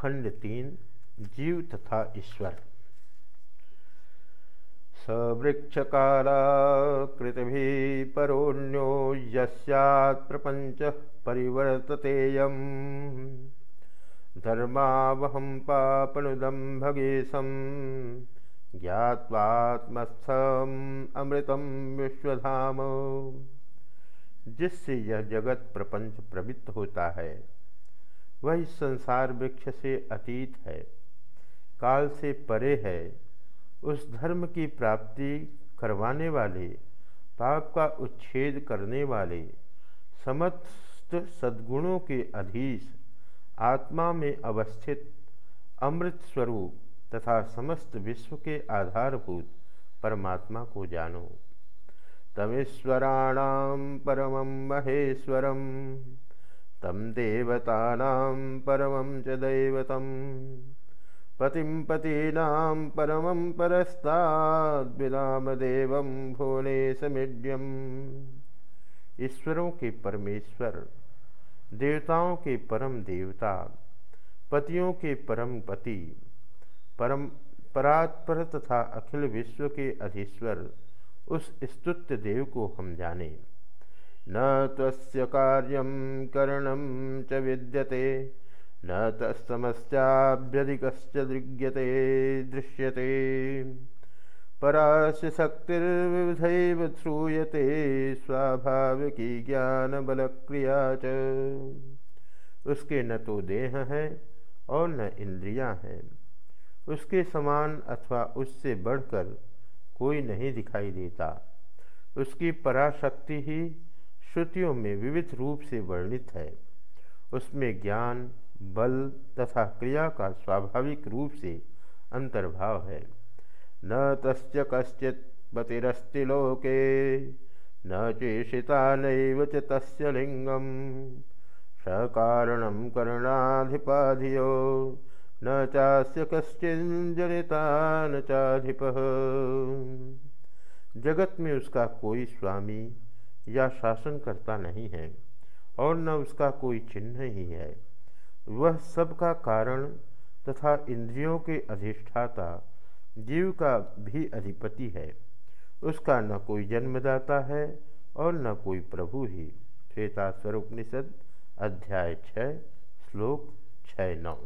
खंड तीन जीव तथा ईश्वर। सवृक्षकालाकृति परोन्यो यस्यात् परिवर्ततेयम् धर्मावहं पापनुदं भगेशं ज्ञावात्मस्थम अमृतम विश्वधाम। जिससे यह जगत प्रपंच प्रवृत्त होता है वह संसार वृक्ष से अतीत है, काल से परे है। उस धर्म की प्राप्ति करवाने वाले, पाप का उच्छेद करने वाले, समस्त सद्गुणों के अधीश आत्मा में अवस्थित अमृत स्वरूप तथा समस्त विश्व के आधारभूत परमात्मा को जानो। तमीश्वराण परम महेश्वरम। तम देवता परम च दैवतम पतिम पतीना परम परस्ताद्विलाम देव भुवने समीड्यम ईश्वरों के परमेश्वर, देवताओं के परम देवता, पतियों के परम पति, परम परात्पर तथा अखिल विश्व के अधीश्वर, उस स्तुत्य देव को हम जाने। न तस्य कार्यम करणम च विद्यते, न तस्तमस्याभ्यधिकश्च दृग्यते, दृश्यते। परास्य शक्तिर्विधैव श्रूयते, स्वाभाविकी ज्ञान बल क्रिया च। उसके न तो देह है और न इंद्रियाँ हैं। उसके समान अथवा उससे बढ़कर कोई नहीं दिखाई देता। उसकी पराशक्ति ही श्रुतियों में विविध रूप से वर्णित है। उसमें ज्ञान, बल तथा क्रिया का स्वाभाविक रूप से अंतर्भाव है। न तस्य कश्चित् पतिरस्ति लोके, न चेषिता नैव च तस्य सकारणं करणाधिपाधियो, न चास्य कश्चिंजनिता न चाधिप। जगत में उसका कोई स्वामी या शासन करता नहीं है और न उसका कोई चिन्ह ही है। वह सबका कारण तथा इंद्रियों के अधिष्ठाता जीव का भी अधिपति है। उसका न कोई जन्मदाता है और न कोई प्रभु ही। श्वेता स्वरूपनिषद अध्याय छः, श्लोक छः, नौ।